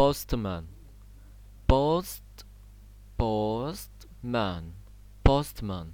postman. Post postman. Postman.